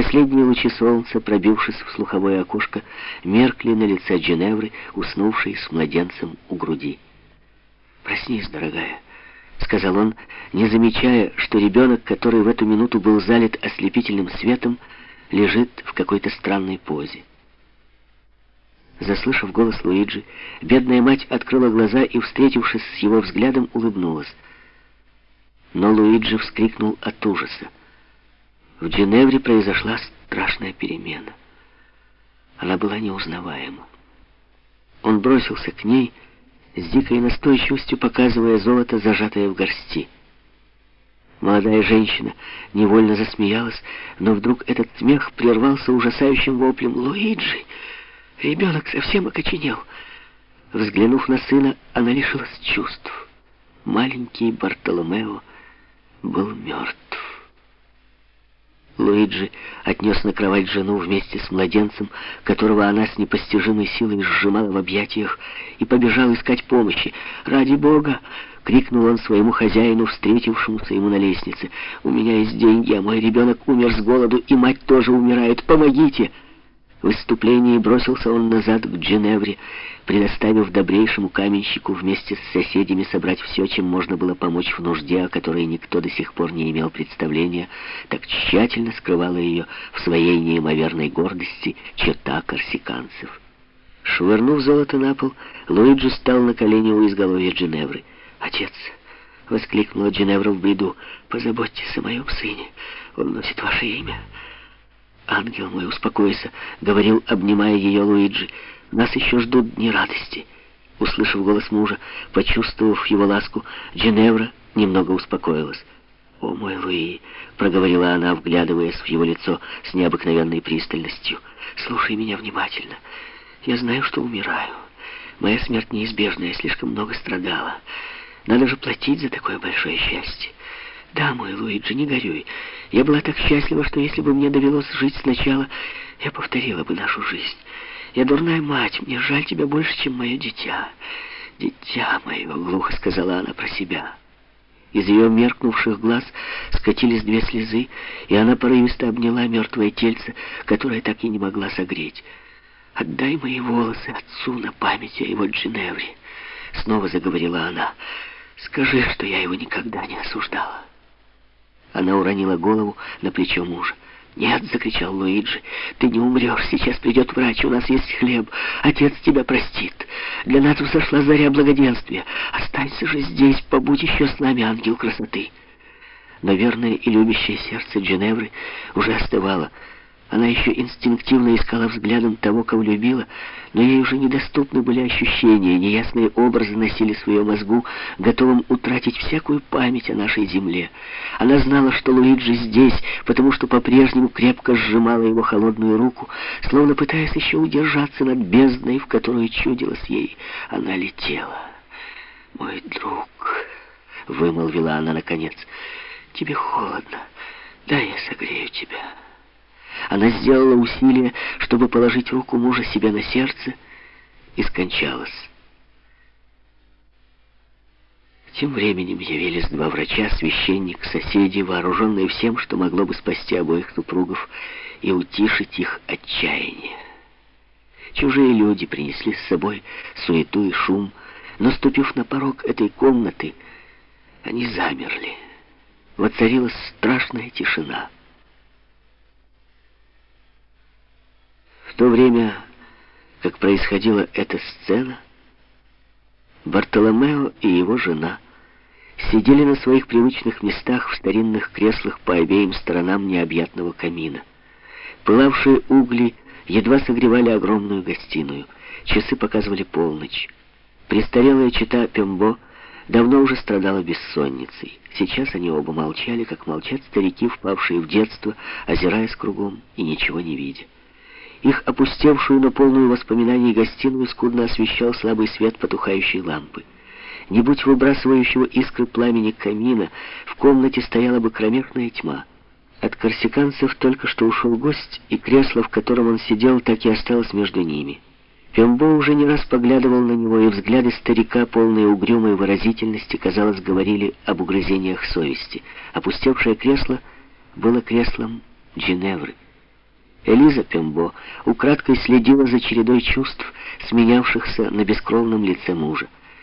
Последние лучи солнца, пробившись в слуховое окошко, меркли на лице Дженевры, уснувшей с младенцем у груди. «Проснись, дорогая», — сказал он, не замечая, что ребенок, который в эту минуту был залит ослепительным светом, лежит в какой-то странной позе. Заслышав голос Луиджи, бедная мать открыла глаза и, встретившись с его взглядом, улыбнулась. Но Луиджи вскрикнул от ужаса. В Дженевре произошла страшная перемена. Она была неузнаваема. Он бросился к ней, с дикой настойчивостью показывая золото, зажатое в горсти. Молодая женщина невольно засмеялась, но вдруг этот смех прервался ужасающим воплем «Луиджи!» Ребенок совсем окоченел. Взглянув на сына, она лишилась чувств. Маленький Бартоломео был мертв. Луиджи отнес на кровать жену вместе с младенцем, которого она с непостижимой силой сжимала в объятиях, и побежал искать помощи. «Ради Бога!» — крикнул он своему хозяину, встретившемуся ему на лестнице. «У меня есть деньги, а мой ребенок умер с голоду, и мать тоже умирает. Помогите!» Выступлении бросился он назад к Дженевре, предоставив добрейшему каменщику вместе с соседями собрать все, чем можно было помочь в нужде, о которой никто до сих пор не имел представления, так тщательно скрывала ее в своей неимоверной гордости чета корсиканцев. Швырнув золото на пол, Луиджи стал на колени у изголовья Дженевры. «Отец!» — воскликнула Дженевра в бреду. «Позаботьтесь о моем сыне. Он носит ваше имя». «Ангел мой, успокойся», — говорил, обнимая ее Луиджи. «Нас еще ждут дни радости». Услышав голос мужа, почувствовав его ласку, Дженевра немного успокоилась. «О, мой Луи!» — проговорила она, вглядываясь в его лицо с необыкновенной пристальностью. «Слушай меня внимательно. Я знаю, что умираю. Моя смерть неизбежна, я слишком много страдала. Надо же платить за такое большое счастье. Да, мой Луиджи, не горюй. Я была так счастлива, что если бы мне довелось жить сначала, я повторила бы нашу жизнь. Я дурная мать, мне жаль тебя больше, чем мое дитя. Дитя мое, глухо сказала она про себя. Из ее меркнувших глаз скатились две слезы, и она порывисто обняла мертвое тельце, которое так и не могла согреть. «Отдай мои волосы отцу на память о его Джиневре», — снова заговорила она. «Скажи, что я его никогда не осуждала». Она уронила голову на плечо мужа. «Нет!» — закричал Луиджи. «Ты не умрешь. Сейчас придет врач. У нас есть хлеб. Отец тебя простит. Для нас взошла заря благоденствия. Останься же здесь. Побудь еще с нами, ангел красоты». Но верное и любящее сердце Дженевры уже остывало. Она еще инстинктивно искала взглядом того, кого любила, но ей уже недоступны были ощущения, неясные образы носили в мозгу, готовым утратить всякую память о нашей земле. Она знала, что Луиджи здесь, потому что по-прежнему крепко сжимала его холодную руку, словно пытаясь еще удержаться над бездной, в которую чудилась ей. Она летела. «Мой друг», — вымолвила она наконец, — «тебе холодно. Да, я согрею тебя». Она сделала усилие, чтобы положить руку мужа себе на сердце, и скончалась. Тем временем явились два врача, священник, соседи, вооруженные всем, что могло бы спасти обоих супругов и утишить их отчаяние. Чужие люди принесли с собой суету и шум, но, ступив на порог этой комнаты, они замерли. Воцарилась страшная тишина. То время, как происходила эта сцена, Бартоломео и его жена сидели на своих привычных местах в старинных креслах по обеим сторонам необъятного камина. Пылавшие угли едва согревали огромную гостиную. Часы показывали полночь. Престарелая чита Пембо давно уже страдала бессонницей. Сейчас они оба молчали, как молчат старики, впавшие в детство, озираясь кругом и ничего не видя. Их опустевшую, но полную воспоминаний гостиную скудно освещал слабый свет потухающей лампы. Не будь выбрасывающего искры пламени камина, в комнате стояла бы кромешная тьма. От корсиканцев только что ушел гость, и кресло, в котором он сидел, так и осталось между ними. Пембо уже не раз поглядывал на него, и взгляды старика, полные угрюмой выразительности, казалось, говорили об угрызениях совести. Опустевшее кресло было креслом Джиневры. Элиза Пембо украдкой следила за чередой чувств, сменявшихся на бескровном лице мужа.